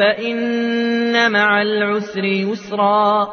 فإن مع العسر يسرا